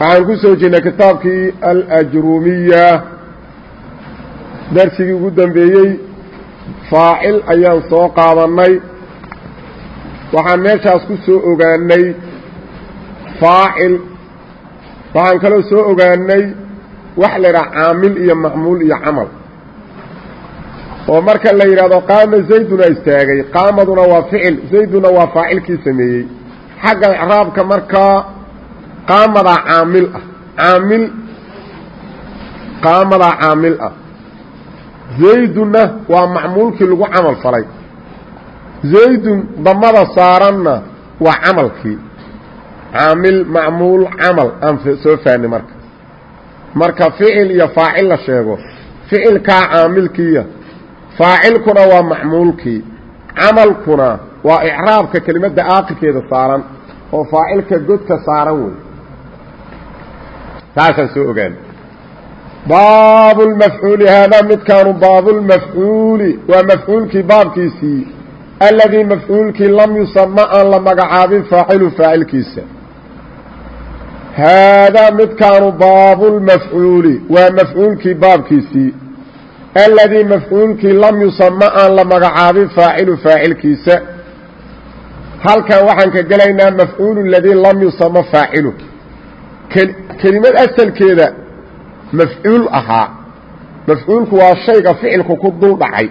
waxaan ku soo jirnay kitaabkii alajrumiya. Darsigii ugu dambeeyey faacil ayaan soo qaadanay waxaan meeshaas ku soo ogaanay faacil. Waxaan kaloo soo ogaanay wax la yidhaha caamil iyo macmuul iyo camal. Oo marka la yidhahdo qaama zayduna istaagay. Qaamaduna waa ficil. Zayduna waa faacilkii sameeyey. Xagga icraabka markaa qaamadaa caamil ah. Caamil qaamadaa caamil ah. Zaydunna waa macmuulkii lagu camal falay. Zaydun damada saaranna waa camalkii. Caamil macmuul camal aan soo fahnay marka. Marka ficil iyo faacil la sheego. Ficilkaa caamilkiiya faacilkuna waa macmuulkii. Camalkuna waa icraabka kelimadda aakirkeeda saaran oo faacilka godka saaran wey taasaan soo ogaan baabu lmafcuuli haadaa midkaanu baabulmafcuuli waa mafcuulkii baabkiisii alladii mafcuulkii lam yusama aan la magacaabin faacilu faacilkiisa haadaa midkaanu baabulmafcuuli waa mafcuulkii baabkiisii alladii mafcuulkii lam yusama aan la magacaabin faacilu faacilkiisa halkan waxaan ka gelaynaa mafcuulu ladii lam yusama faacilu kelimad asalkeeda mafcuul ahaa. Mafcuulku waa shayga ficilku ku dul dhacay.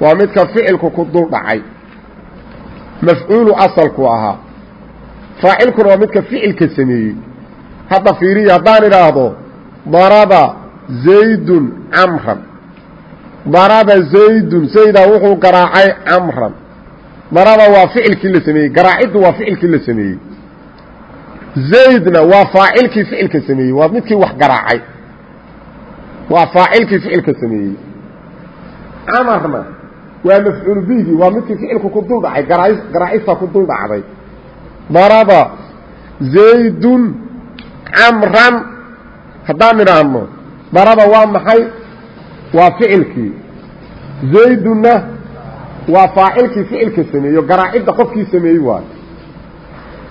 Waa midka ficilku ku dul dhacay. Mafcuulu asalku ahaa. Faacilkuna waa midka ficilka sameeyey. Hadda fiiriya haddaan idhaahdo daraba zaydun camran. Daraba zaydun zaydaa wuxuu garaacay camran. Daraba waa ficilkii la sameeyey. Garaaciddu waa zaydna waa faacilkii ficilka sameeyey waa midkii wax garaacay. Waa faacilkii ficilka sameeyey. Camarna waa mafcuul bigi waa midkii ficilku ku dul dhacay garaacista ku dul dhacday. Daraba zaydun camran haddaan idhaahno daraba waa maxay? Waa ficilkii. Zaydunna waa faacilkii ficilka sameeyo garaacidda qofkii sameeyey waayo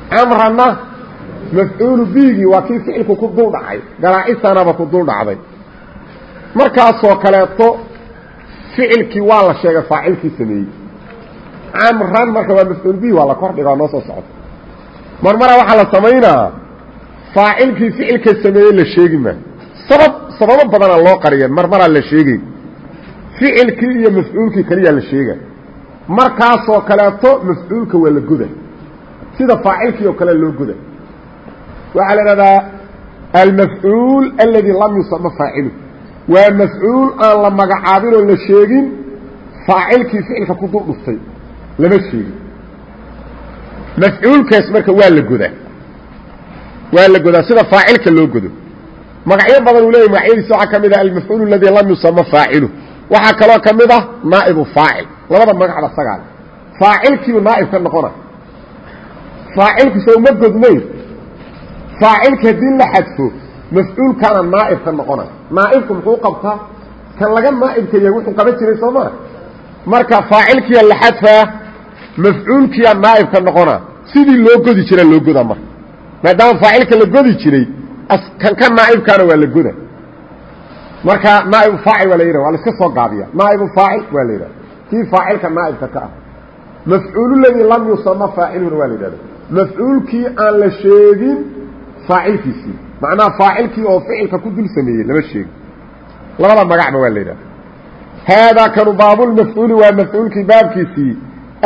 camranna mafcuulu bigii waa kii ficilku ku dul dhacay garaacisanaba ku dul dhacday. Markaasoo kaleeto ficilkii waa la sheegay faacilkii sameeyey. Camran marka waa mafcuul bigi waa la kor dhigaa noo soo socota. Mar mara waxaa la samaynaa faacilkii ficilka sameeyey la sheegi ma. Sabab sababo badanaa loo qariya mar maraa la sheegay ficilkii iyo mafcuulkii keliyaa la sheega. Markaasoo kaleeto mafcuulka waa la goda sida faacilkii oo kale loo goda waxaa la idhahdaa almafcuul aladi lam yusama faacilu waa mafcuul aan la magacaabin oo la sheegin faacilkii ficilka ku dul dhuftay. Lama sheegin. Mafcuulkaas marka waa la godaa. Waa la godaa. Sida faacilka loo godo. Magacyo badan uu leeyahy magacyadiisa waxaa ka mid ah almafcuul aladi lam yusama faacilu waxaa kaloo ka mid ah naa'ibu faacil. Labada magacda sagaal faacilkiibu naa'ib ka noqona faacilku soo ma godnayn faacilka haddii la xadfo mafcuulkaana naa'ib ka noqona naa'ibku muxuu qabtaa? Kan laga naa'ibka yahay wuxuu qaban jiray soo maa marka faacilkiya la xadfaa mafcuulkiya naa'ib ka noqona. Sidii loo godi jira loo goda marka. Maadaama faacilka la godi jiray kan ka naa'ibkaana waa la goda marka naaibu faacil waa la yidhah waa la iska soo gaabiya naaibu faacil waa la yidhahda kii faacilka naa'ibka ka ah. Mafcuulu lam yusama faaciluna waa la yidhahda mafcuulkii aan la sheegin faacilkiisii. Macnaha faacilkii oo ficilka ku dul sameeyey lama sheegin labada magacba waa la yidhahda haadaa kanu baabulmafcuuli waa mafcuulkii baabkiisii.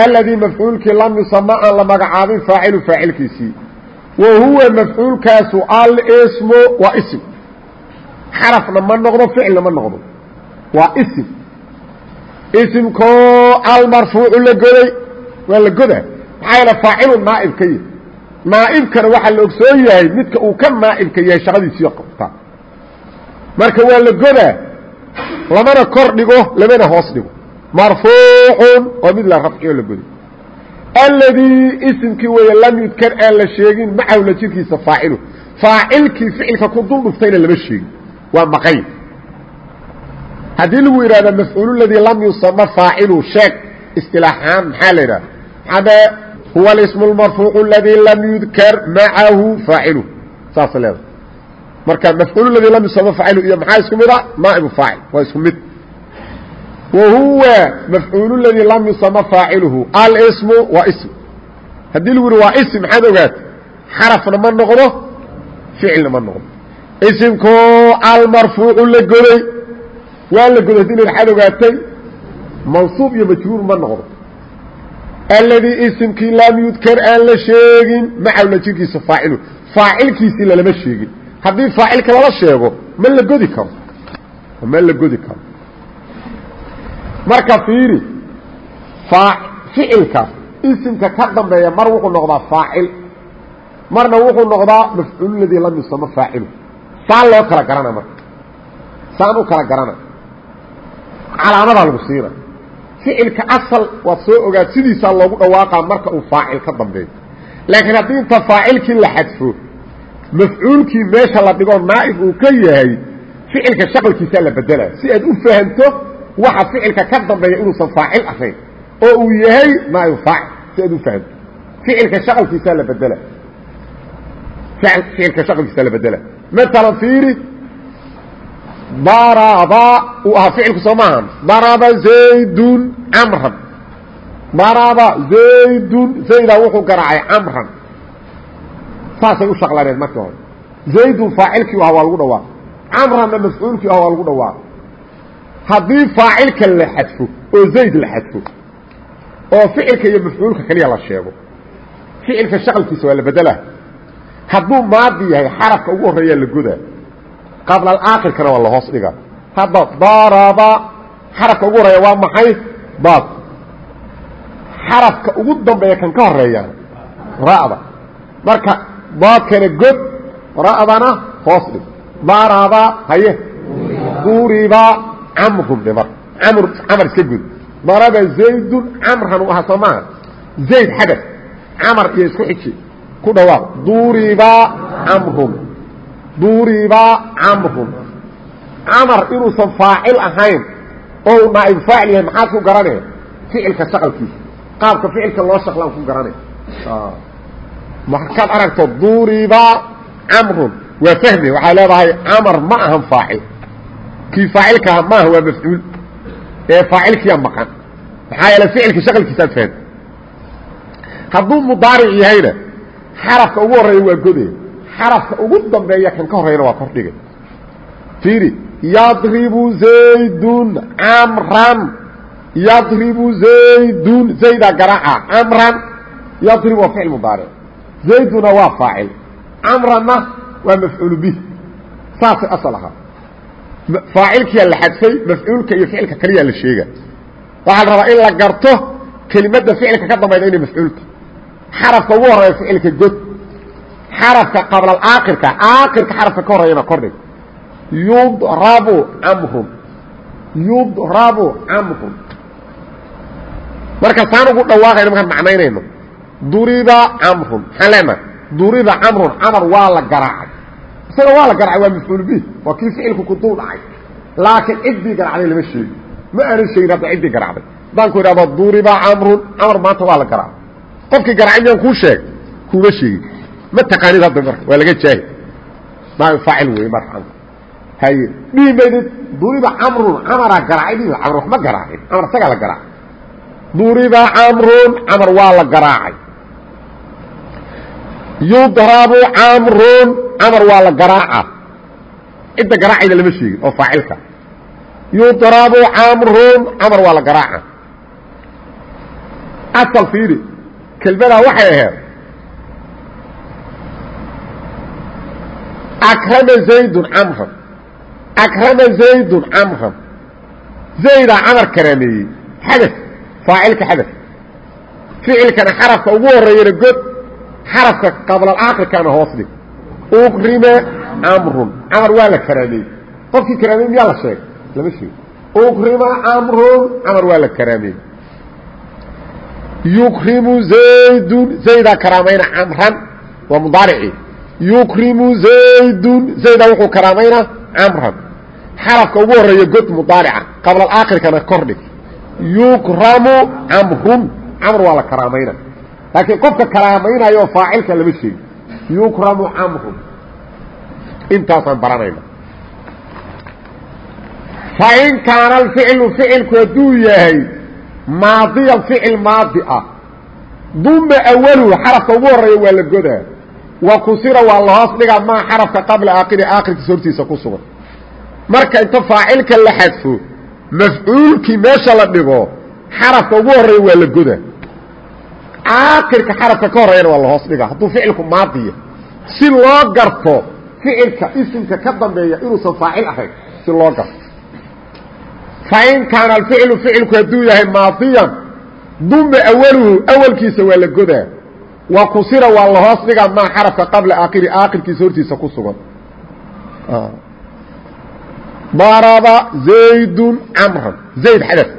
Alladii mafcuulkii lam yusama aan la magacaabin faacilu faacilkiisii. Wa huwa mafcuulkaasu alsmo waa ism. Xarafna ma noqdo ficilna ma noqdo. Waa ism. Isimkoo almarfuucu la goday waa la goda maxaa yeele faacilu naa'ib ka yihi naa'ibkana waxaa la ogsoon yahay midka uu ka naa'ibka yahay shaqadiisiiyo qabta. Marka waa la godaa lamana kor dhigo lamana hoos dhigo. Marfuucun oo mid la rafciyo la goday. Alladii isimkii weeye lam yudkar aan la sheegin macahu la jirkiisa faacilu. Faacilkii ficilka ku dul dhuftayna lama sheegin. Waa maqay. Haddii lagu yidhahda mafcuul ladii lam yusama faacilu sheeg isilaaxaan maxaa la yidhahda ade huwa اsm اmarfuuc اladii lam yudkar macahu faacilu saas leeda marka mafcuul ladii lam yusama faacilu iyo maxaa isku mid a naaibu faacil waa isku mid wa huwa mafcuul ladii lam yusama faaciluhu alsmu waa ism haddii lagu yihi waa ism maxaad ogaata xarafna ma noqdo ficilna ma noqdo isimko almarfuucu la goday waa la goday hadii la waxaad ogaatay mansuub iyo majruur ma noqdo alladii isimkii lam yudkar aan la sheegin macahu la jirkiisa faacilu. Faacilkiisii lalama sheegin. Haddii faacilka lala sheego ma la godi karo. Ma la godi karo. Marka fiiri ficilka isimka ka dambeeya mar wuxuu noqdaa faacil. Marna wuxuu noqdaa mafcuul ladii lam yusama faacilu. Saan loo kala garana marka. Saan u kala garana. Calaamadaa lagu siina ficilka asal waad soo ogaad sidiisaa loogu dhawaaqaa marka uu faacil ka dambeeyo. Laakiin haddii inta faacilkii la xadfo mafcuulkii meesha la dhigo naa'ib uu ka yahay ficilka shaqalkiisaa la bedelaa si aad u fahamto waxa ficilka ka dambeeya inuusan faacil ahayn oo uu yahay naa'ib faacil si aad u fahamto ficilka shaqalkiisaa la bedela ficilka shaqalkiisaa la bedela maalan fiiri daraba uu ahaa ficilku soo daraba zaydun camran daraba zaydun zaydaa wuxuu garaacay camran saasay u shaqlaneed markii hore. Zaydun faacilkii ahaa waa lagu dhawaaq camranna mafcuulkii ah waa lagu dhawaaq haddii faacilka la xadfo oo zayd la xadfo oo ficilka iyo mafcuulka keliya la sheego ficilka shaqalkiisa waa la bedelaa hadduu maadi yahay xarafka ugu horreeyaa la godaa qabla aakhirkana waa lahoos dhiga hadda daraba xarafka ugu horreeya waa maxay daad xarafka ugu dambeeya kan ka horreeya ra'da marka daadkana god ra'dana hoos dhig daraba haye duriba camrun dhimar amr camar iska god daraba zaydun camran u ahaa soo maaha zayd xadaf camar iyo isku xiji ku dhawaaq duriba camrun duriba camrun camar inuusan faacil ahayn oo naaib faacil yahay maxaad ku garanaya ficilka shaqalkiisa qaabka ficilka loo shaqlaan ku garanaya markaad aragto duriba camrun waa fahmi waxaa leedahay camar ma ahan faacil. Kii faacilkaha maaha waa mafcuul. Ee faacilkiiya maqan. Maxaa yeele ficilka shaqalkiisaad fahmi. Hadduu mudaaric yahayna xarafka ugu horreeya waa godaya xarafka ugu dambeeya kan ka horeyna waa kordhigay fiiri yadribu zaydun camran yadribu zaydun zaydaa garaaca camran yadrib waa ficil mudaaric. Zayduna waa faacil. Camranna waa mafcuul bih. Saasay asal ahaa faacilkiyaa la xadfay mafcuulka iyo ficilka kaliyaa la sheega. Waxaa la rabaa in la garto kelimadda ficilka ka dambayda inay mafcuulta xarafka ugu horreeya ficilka god xarafka qabla aakirka aakirka xarafka ka horeyana kordhig yudrabu camrun yudrabu camrun marka saan ugu dhawaaqayno markaan macnaynayno duriba camrun maxaan leenahay duriba camrun camar waa la garaacay. Isaga waa la garaacay waa mafcuul bih waa kii ficilku ku dul dhacay. Laakiin ciddii garacday lama sheegi ma aanan sheegin hadda ciddii garacday haddaan ku idhahdo duriba camrun camar maanta waa la garaacay. Qofkii garacay miyaan kuu sheeg kuuma sheegin ma taqaanid hadda marka waa laga jaahid naab faacil wey marka. Haye dhihi maydid duriba camrun camaraa garaacay dhihi camar wax ma garaacin camar isagaa la garaacay duriba camrun camar waa la garaacay. Yudrabu camrun camar waa la garaaca. Cidda garaacayda lama sheegin oo faacilka. Yudrabu camrun camar waa la garaaca. Asal fiiri kelmadaa waxay ahayd akrama zaydun camran akrama zaydun camran zaydaa camar karaameeyey xadaf faacilka xadaf ficilkana xarafka ugu horeeyana god xarafka qablalaakhirkaana hoos dhig ukrima camrun camar waa la karaameeyey qofkii karaameey miyaa la sheegay lama sheego ukrima camrun camar waa la karaameeyey yukrimu zaydun zaydaa karaamayna camran waa mudaarici yukrimu zaydun. Zaydaa wuxuu karaamayna camran xarafka ugu horreeya god mudaarica qablalaakhirkana kordhig. Yukramu camrun camr waa la karaamayna laakiin qofka karaamaynayo faacilka lama sheegi yukramu camrun intaasaan baranayna. Fain kaana alficlu ficilku hadduu yahay maadiyan ficil maadi ah. Duma awaluhu xarafka ugu horreeya waa la godaa wa kusira waa la hoos dhigaa maa xarafka qabla aakhiri aakhirkiisa hortiisa ku sugan. Marka inta faacilka la xadfo mafcuulkii meesha la dhigo xarafka ugu horreeya waa la godaa. Aakhirka xarafka ka horeeyana waa la hoos dhigaa. Hadduu ficilku maadiya si loo garto ficilka isimka ka dambeeya inuusan faacil ahayn si loo garto. Fain kaana alficlu ficilku hadduu yahay maadiyan duma awaluhu awalkiisa waa la godaa wa kusira waa la hoos dhigaa maa xarafka qabla aakhiri aakhirkiisa hortiisa ku sugan. Daraba zaydun camran zayd xadaf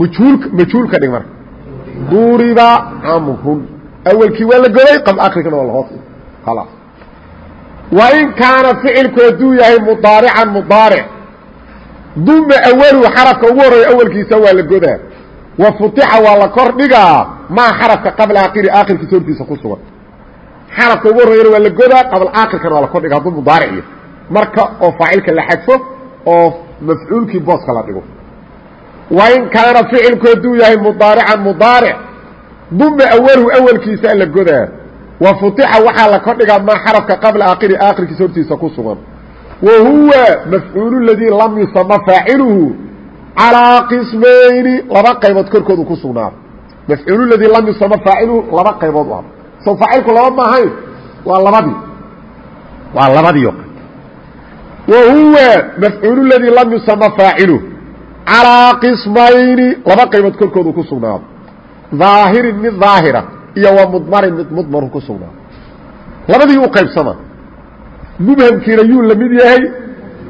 majhuulka majhuulka dhig marka. Duriba camrun awalkii waa la goday qabla aakhirkana waa la hoos dhiga khalaas. Wain kaana ficilku hadduu yahay mudaarican mudaaric. Duma awaluhu xarafka ugu horreeya awalkiisa waa la godaa wa futixa waa la kor dhigaa maa xarafka qabla aakhiri aakhirkiisa hortiisa ku sugan. Xarafka ugu horreeyana waa la godaa qabla aakhirkana waa la kor dhiga hadduu mudaariciyo marka oo faacilka la xadfo oo mafcuulkii booska la dhigo. Wain kaana ficilku hadduu yahay mudaarican mudaaric duma awaluhu awalkiisa la godaa. Wa futixa waxaa la kordhigaa maa xarafka qabla aakhiri aakhirkiisa hortiisa ku sugan. Wa huwa mafcuulu ladii lam yusama faaciluhu calaa qismayni laba qaybood korkoodu ku sugnaado mafcuulu ladii lam yusama faaciluhu laba qaybood u ah. Sow faacilku laba ma ahayn waa labadii. Waa labadii wa huwa mafcuulu ladii lam yusama faaciluhu calaa qismayni laba qaybood korkoodu ku sugnaado dhaahirin mid daahira iyo wa mudmarin mid mudmaru ku sugnaa labadii u qaybsama mubhamkiina yuu la mid yahay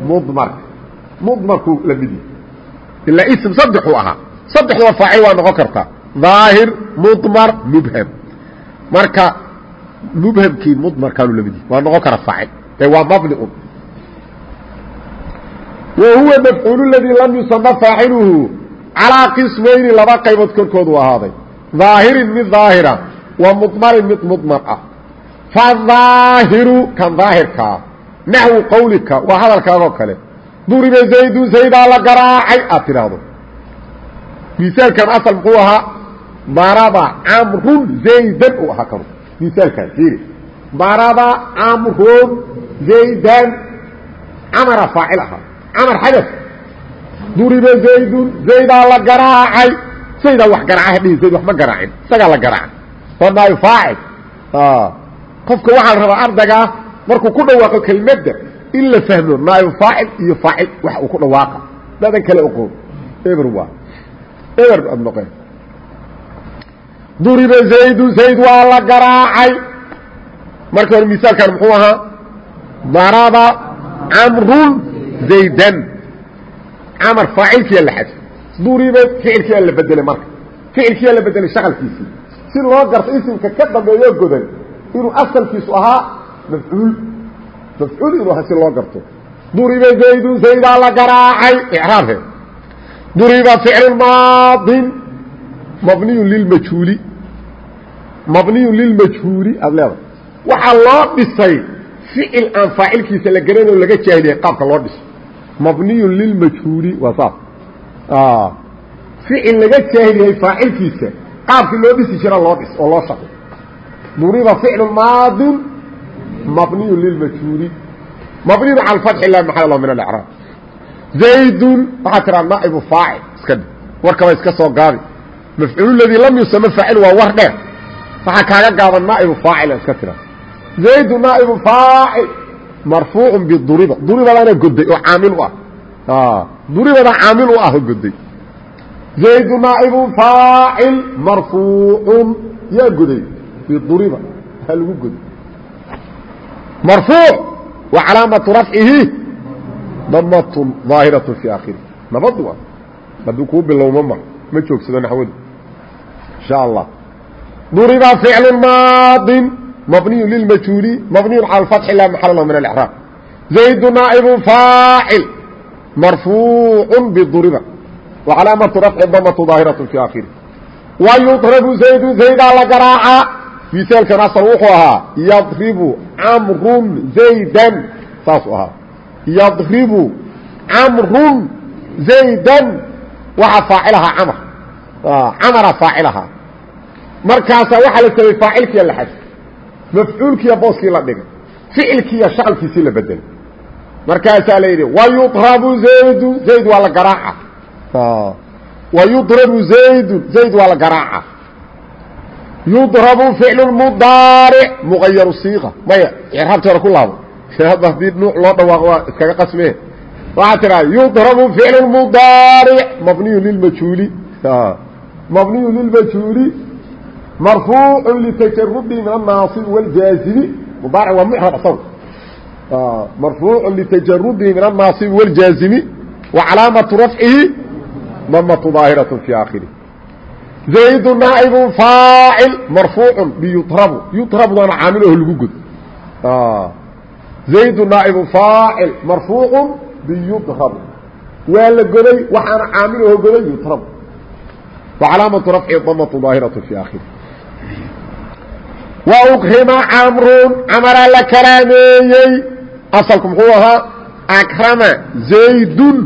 mudmarka mudmarkuu la mid yahay ilaa ism saddexuu ahaa saddexdoo faacil waa noqon kartaa daahir mudmar mubham. Marka mubhamkii mudmarkaanu la mid yahay waa noqon kara faacil. Ee waa mabni un wa huwa ladii lam yusama faaciluhu calaa qismayni laba qaybood korkoodu ahaaday. ظaahirin mid daahira wa mudmarin mid mudmar ah. Fadaahiru kan daahirkaa naxwu qawlika waa hadalkaagoo kale duriba zaydun zaydaa la garaacay aad tidhaahdo. Misaalkan asal muxuu ahaa daraba camrun zaydan uu ahaa kanu misaalkan fiiri. Daraba camrun zaydan. Camara faacil ahaa. Camar xadaf duriba zaydun zaydaa la garaacay. Zaydaa wax garaaca dhihi zayd wax ma garaacin. Isagaa la garaaca waa naayo faacil qofka waxaa la rabaa ardaygaa markuu ku dhawaaqo kelmadda in la fahmo naayo faacil iyo faacil wax uu ku dhawaaqa. Dadan kale oqoon eber waa. Eber ad noqeen. Duriba zaydun zayd waa la garaacay. Marka hore misaalkan muxuu ahaa? Daraba camrun zaydan. Camar faacilkiyaa la xadfay. Duriba ficilkiyaa la bedelay marka. Ficilkiyaa la bedelay shaqalkiisii. Si loo garto isimka ka dambeeyo godan inuu asalkiisu ahaa mafcuul mafcuul inuu ahaa si loo garto. Duriba zaydun zaydaa la garaacay. Icraabhe duriba ficlu maadin mabniyun lilmajhuuli mabniyun lilmajhuuli aada leedahay. Waxaa loo dhisay ficil aan faacilkiisa la garanay o laga jaahiliyay qaabka loo dhiso mabniyun lilmajhuuli waa saas. Ficil laga jaahiliyay faacilkiisa qaabkii loo dhisi jira loo dhis oo loo shaqo duriba ficlu maadin mabniyu lilmajhuuli mabniyun cala alfatxi la maxal lahu min alicraab zaydun waxaa tiraa naa'ibu faacil iska dhe warkaba iska soo gaabi mafcuulu ladii lam yusama faacil waa war dheer waxaa kaaga gaaban naa'ibu faacila iska tiraa zaydu naa'ibu faacil marfuucun biduriba duribadaana goday oo caamil u ah duribada caamil u ah oo goday زayd naaئب فاacل marفوuع yaa goday biduriba ha lagu godo marfuuc wa calaamatu rafcihi damatun daahiratu fii aakhirihi nabad waa hadduu kuu bilowma mar ma joogsado naxwadu insha allah duriba ficlu maadin mabniyu lilmajhuuli mabniyu cala alfatxi laa maxala lahu min alexraab zaydu naa'ibu faacil marfuucu biduriba wa calaamatu rafci damatu daahiratu fii aakhirihi wa yudrabu zaydu zaydaa la garaacaa misaalkan asal wuxuu ahaa yadribu camrun zaydan. Saasuu ahaa. Yadribu camrun zaydan. Waxaa faacilahaa camar camara faacilahaa markaasaa waxaa la sameeyey faacilkiiya la xadfay mafcuulkiiya booskii la dhigay. Ficilkiiya shaqalkiisii la bedelay markaasaa la yidhi wayudrabu zaydu. Zayd waa la garaaca. Wayudrabu zaydu. Zayd waa la garaaca yudrabu ficlu mudaaric muqayaru siiqa maya icraabtii hore ku laabo iraabba haddii nuuc loo dhawaaqo waa iskaga qasmee waxaa tidhaha yudrabu ficlu mudaaric mabniyu lilmajuuli mabniyu lilmajuuli marfuucu litajarubi min annaasib waljaazibi mudaaric waa mucrab asagu marfuucu litajarubihi min annaasib waljaazibi wa calaamatu rafcihi mamatu daahiratu fii aakhirih زayd naaib faacil marfuuc biyutrabu yutrabudana caamilaho lagu god زayd naaib faacil marfuuc biyudrabu waa la goday waxaana caamilaho goday yutrabu وcalaamaةu rafci damtu daahiraة fi akhiri وأkrima camrun camaraa la karaameeyey asalku muxuu ahaa akrama زaydun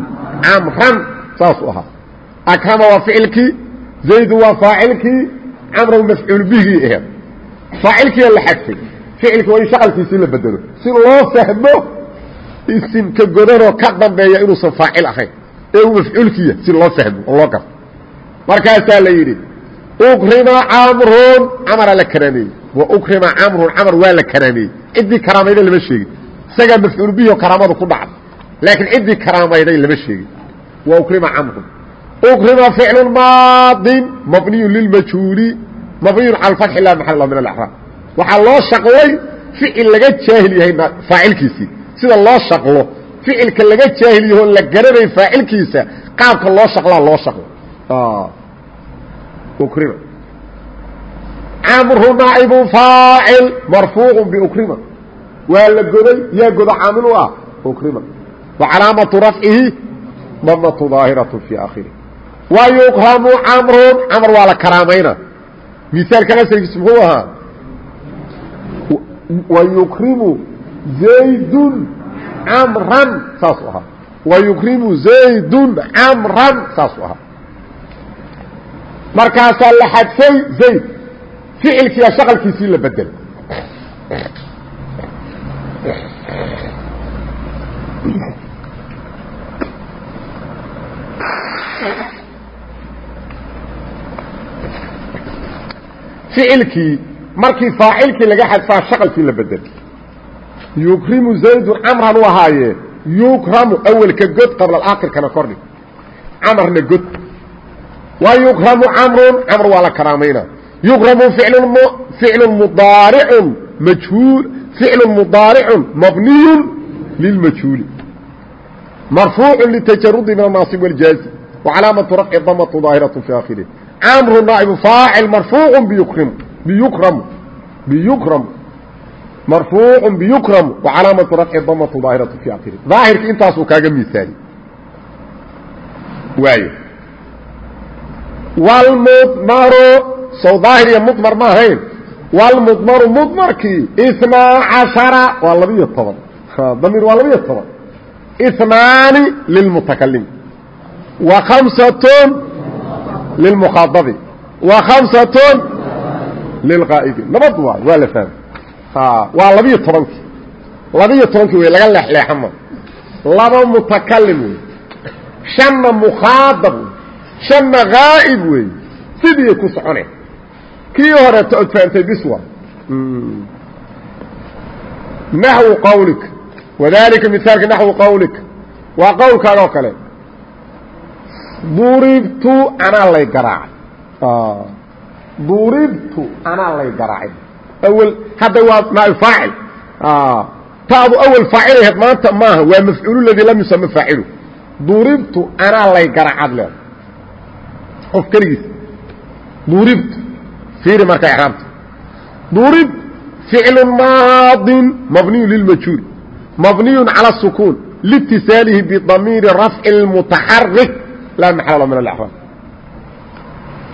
camran saasuu ahaa akrama waa ficilkii زaydu waa faacilkii camrow mafcuul bihigii aheed faacilkiia la xadfay ficilki waa in shaqalkiisii la bedelo si loo fahmo isimka godanoo ka dambeeya inuusan faacil ahayn ee uu mafcuulkiya si loo fahmo oo loo garto markaasaa la yidhi ukrima camrun camara la karaameeyey wa ukrima camrun camar waa la karaameeyey ciddii karaamayday lama sheegin isagaa mafcuul bihi oo karaamadu ku dhacday laakiin ciddii karaamayday lama sheegin wa ukrima camrun ukrima ficlu maadin mabniyu lilmajhuuli mabniyun cala alfatxi la maxal min alacraab waxaa loo shaqlay ficil laga jaahil yahay faacilkiisii sida loo shaqlo ficilka laga jaahil yaho la garanay faacilkiisa qaabka loo shaqlaa loo shaqlo. Ukrima camru naa'ibu faacil marfuucu biukrima waa la goday yaa goda caamil u ah? Ukrima wa calaamatu rafcihi damatu daahiraة fi akhirih wayukramu camrun camr waa la karaamayna misaalkan asalkiis muxuu ahaa wayukrimu zaydun camran saasuu ahaa wayukrimu zaydun camran saasuu ahaa markaasaa la xadfay zayd ficilkiiya shaqalkiisii la bedelay ficilkii markii faacilkii laga xadfaa shaqalkii la bedel. Yukrimu zaydun camran u ahaaye yukramu awelka god qabla aakhirkana kordhig camarna god. Wa yukramu camrun camr waa la karaamayna yukramu ficlu mudaaricun majhuul ficlu mudaaricun mabniyun lilmajhuuli marfuucu litajarudi min annaasib waljaazi wa calaamatu rafci damatu daahiraة fi aakhirih mru naaib faacil marfuuc bykrim bykram bykram marfuuc bykram wacalaamatu rafci damatu daahiratu fi akiri daahirka intaasuu kaaga misaali waayo wlmudmaru sow daahir iyo mudmar ma ahayn wlmudmaru mudmarkii itnaa cashara waa labiyo toban damiir waa labiyo toban itnaani lilmutakalim wa kamsatun lilmukhaadabi wa khamsatun lilqaa'idi nabad waay waa la fahmay waa labiyo tobankii labiyo tobankii wey laga leexleexama laba mutakalim wey shanna mukhaadab wey shanna ghaa'ib wey sidii ku soconeen kii horeeto od fahamtay biswa naxwu qawlika wadalika misaalka naxwu qawlika waa qowlkaaga oo kale duribtu anaa lay garaacay. Duribtu anaa lay garaacay. Awel hadda waa naaib faacil. Taadu awel faacilay ahayd maanta maaha waa mafcuulu ladii lam yusama faacilu. Duribtu anaa lay garacad leeda qof keligiis. Duribtu fiiri marka iraabta durib ficlu maadin mabniyu lilmajhuul mabniyu cala sukuun liitisaalihi bidamiiri rafci اlmutaxarik laa maxala min alraab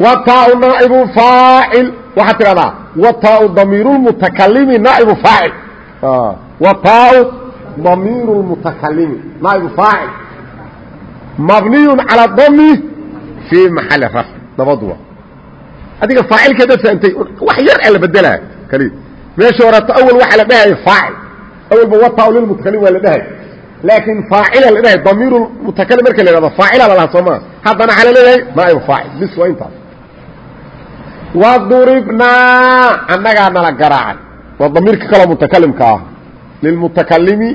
wataau naaibu faacil waxaad tidhahdaa wataau damiiru lmutakalimi naaibu faacil wataau damiiru lmutakalimi naaibu faacil mabniyu cala dami fii maxali rafci nabaduwa adiga faacilka hadaad fahamtay wax yar a la bedelaa kaliya meesha horeeto awel waxaa la dhahaya faacil awelba wataau lilmutakalim waa la dhahay laakiin faacila la dhahay damiiru mutakalim marka la ihahdo faacila la lahaa soo maa haddana waxaa la leeyahay naaibu faacil bis waa intaas waduribnaa annagaa nala garaacay waa damiirka kaloo mutakalimka ah lilmutakalimi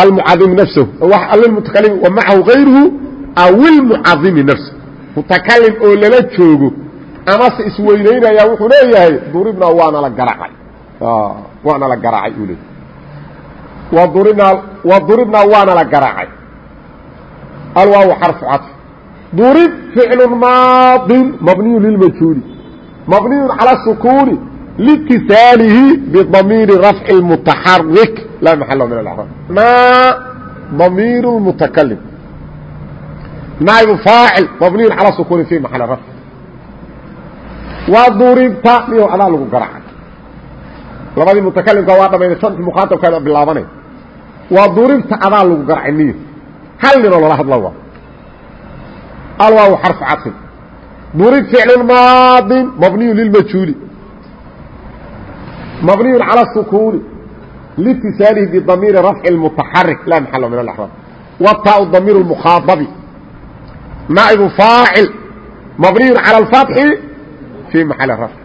almucadimi nafsahu lilmutakalimi wa macahu gayruhu aw ilmucadimi nafsahu mutakalim oo lala joogo amase isweynaynaya wuxuu leeyahay duribnaa waana la garaacay waana la garaacay uu leeyahy wduribnaa waduribnaa waana la garaacay. Alwaaw xarfu cadf durib ficlu maadin mabniyu lilmajhuuli mabniyu cala sukuuni liitisaalihi bidamiiri rafci mutaxarik laa maxalo min alacraab maa damiiru mutakalim naa'ibu faacil mabniyu cala sukuuni fi maxali rafci waduribta miyo adaa lagu garaacay. Labadii mutakalimka waa dhamayna mukhaatabkaada bilaabanay waa duribta adaa lagu garacay miyo hal ninoo lala hadla waa alwaaw xarfu caطfin durib ficlu maadin mabniyu lilmajhuuli mabniyu calى الsukuuni liitisaalihi bidamiiri rafci اmutaxarik laa maxalo min اlأxraab wataau damiir اmukhaadabi naa'ibu faacil mabniyu calى اlfatxi fii maxali rafc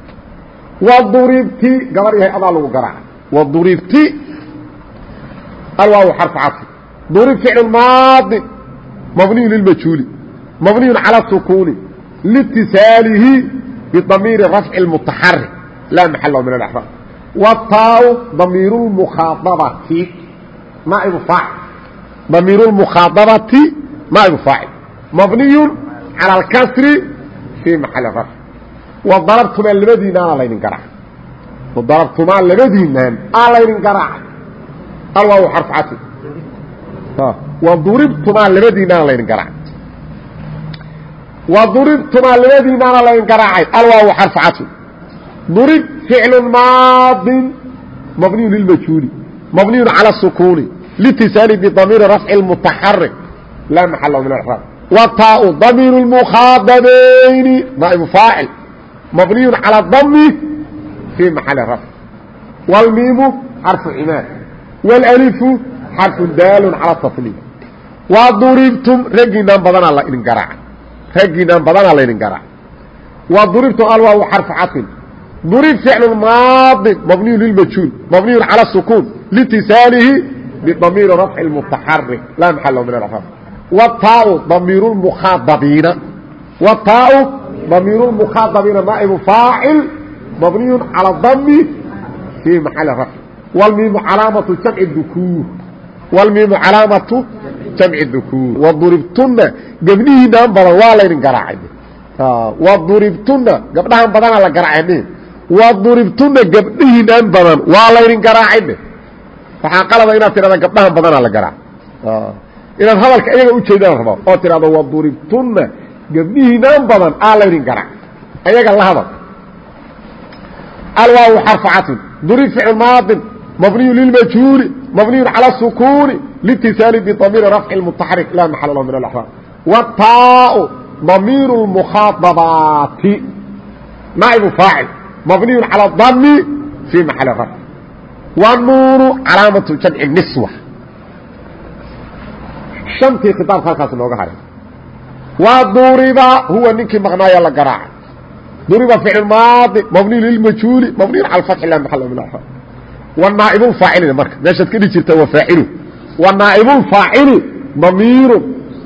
waduribti gabar yahay adaa lagu garaaca waduribti alwaaw xarfu cadfi durib ficlu maadi mabniyu lilmajhuuli mabniyun cala sukuuni liitisaalihi bidamiiri rafci اlmutaxarik laa maxala min aacraab wataaw damiiru mukhaadabati naaibu aacil damiiru lmukhaadabati naaibu faacil mabniyun cala alkasri fii maxali rafci wa darabtumaa labadiinaan aa laydin garaaca wa darabtumaa labadiinaan aa laydin garaaca alwaaw xarfcati. Waduribtumaa labadiinaana laydin garaacay. Waduribtumaa labadiinaana laydin garaacay alwaaw xarfcati. Durib ficlu maadin mabniyu lilmajhuuli mabniyu cala sukuuni litisaani bidamiiri rafci اmutaxarik laa maxala min araab wataau damiiru mukhaababayni naa'ibu faacil mabniyu calى dami fii maxali rafc. Wlmiimu xarfu cimaad wاlalifu xarfu daalu calى tasliim waduribtum raggiinaan badanaa la idin garaaca raggiinaan badanaa la idin garaaca waduribtum alwaaw xarfu caطfin durib ficlu maadi mabniyu lilmajhuul mabniyu calى الsukuun liitisaalihi bidamiiri rafci اmutaxarik laa maxalo min اraab wataau damiir mukhaadabiina wataau damiir mukhaadabiina naaibu faacil mabniyu calى dami fii maxali rafc calaamatu jamci dukuur wlmiimu calaamatu jamci dukuur waduribtuna gabdhihiinaan badan waa laydin garaacay waduribtuna gabdhahan badanaa la garaacay waduribtuna gabdhihiinaan badan waa laydin garaacay dhe waxaa qalaba inaad tidhahda gabdhahan badanaa la garaac inaad hadalka iyaga ujeedaan rabo oo tidhahdo waduribtuna gabdhihiinaan badan aa laydin garaac ayaga la hadal alwaaw xarfu catin durib ficl maadin mabniyu lilmajhuuli mabniyu calى sukuuni litisaali bidamiiri rafci mutaxarik laa maxal lahu min alaxraam wataau damiir mukhaadabaati naaibu faacil mabniyu calى dami fii maxali rafc wanuunu calaamatu jamci niswa shantii khitaabka halkaas nooga haray waa duriba huwa ninkii maqnaaya la garaacay duriba ficl maadi mabniyu lilmajhuuli mabniyu cala fatxi la maxal min axraam faacilina marka. Meeshaad ka dhihi jirta wanaaib faacili damiiru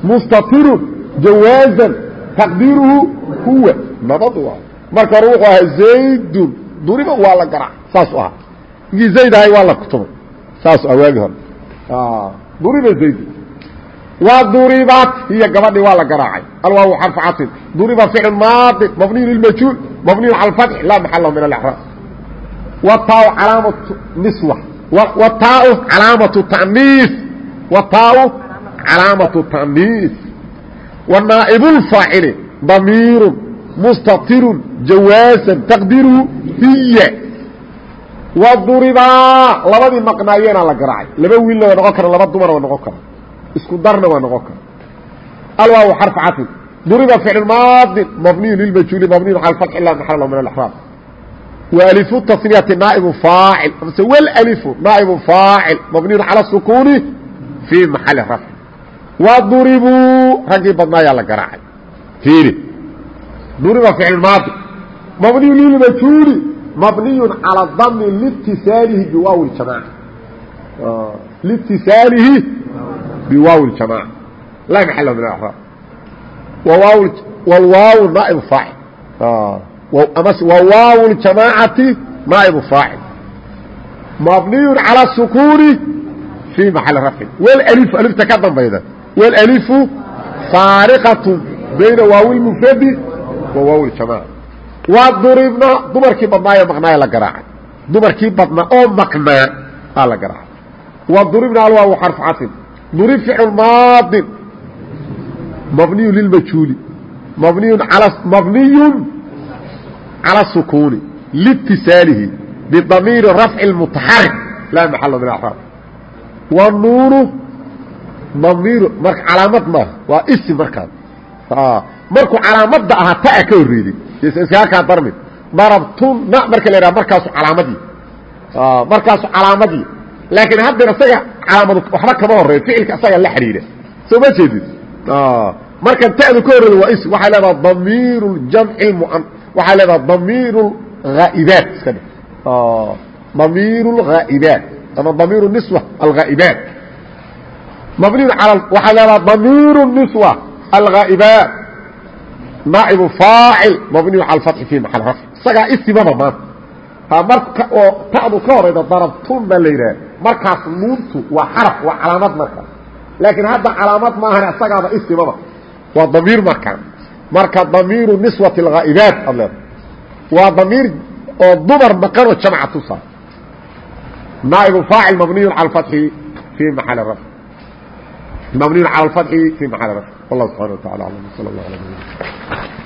mustatiru jawaazan taqdiiruhu huwa. Nabad marka hore wuxuu ahaa zaydun. Duriba waa la garaac saasuu ahaa ninkii zayd ahay waa la kutumay saasuu ah waagi hore. Duriba zayd. Waa duribat hiyo gabadhii waa la garaacay. Alwaaw xarfu caطin duriba ficl maadi mabniyu lilmajhuul mabniyu cala اfatxi laa maxala min alexraab wataau calaamatu niswa wataau calaamatu taniis wataau calaamatu taniis wanaa'ibu lfaacili damiiru mustatirun jawaasan taqdiruhu hiya waduribaa labadii maqnaayeena la garaacay laba wiilna waa noqon kara laba dumara waa noqon kara isku darna waa noqon kara alwaaw xarf catin duriba ficl maadin mabniyu lilmajhuuli mabniyu cala fatxi la maxal min alaxraab waliu tasniyati naaibu aacil amase wlaliu naaibu faacil mabniyun cala sukuuni fii maxali rafci waduribuu raggii badnaayaa la garaacay fiiri duriba ficilmaadi mabniyu lilmajuuli mabniyun calaa dami litisaalihi biwaawi jamaca litisaalihi biwaawi ljamaaca laa maxal min araab wawaaw naaib faacil wwaaw اljamaacati naaib faacil mabniyu calى الsukuuni fii maxali rafcin wlalifu alifta ka dambayda wlalifu faariqaة bayna waaw اlmufradi wa waaw اljamaaca waa duribna dumarkii badnaayo maqnaayo la garaacay dumarkii badnaa oo maqnaa aa la garaacay wa duribna alwaaw xarfu catin durib ficl maadin mabniyu lilmajhuuli mabniyu al cala sukuuni liitisaalihi bidamiiri rafci mutaxarik laa maxala min acraab wanuunu damiiru marka calaamad maaha waa isi markaas markuu calaamadda ahaa taa ka horreeday iskaga kaa darmin darabtuna marka la yidhaha markaasu calaamadii markaasu calaamadii laakiin haddeer isaga calaamadu waxba kama horeeyo ficilka isaga la xidhiidha. Soo ma jeedid markan ta'du ka horreeda waa ism waxay leedaha damiir jamci waxay leedaha damiir haa'ibaat iska dhe damiir اlghaa'ibaat ama damiir niswa alghaa'ibaat mabniyu al waxay leedaha damiir niswa alghaa'ibaat naa'ibu faacil mabniyu cala alfatxi fi maxal rafc. Isagaa isimaba maanta. Marka oo ta'du ka horayda darabtun baa la yidhaha markaas nuuntu waa xaraf waa calaamad markaas laakiin hadda calaamad maahan isagaaba isimaba waa damiir markaan marka damiiru niswati alghaa'ibaat ad leeda waa damiir oo dumar maqanoo jamca tusa. Naa'ibu faacil mabniyu cala alfatxi fi maxali rafc mabniyu cala alfatxi fi maxali rafc wallah subxana wa tacala alam. Sala allah ala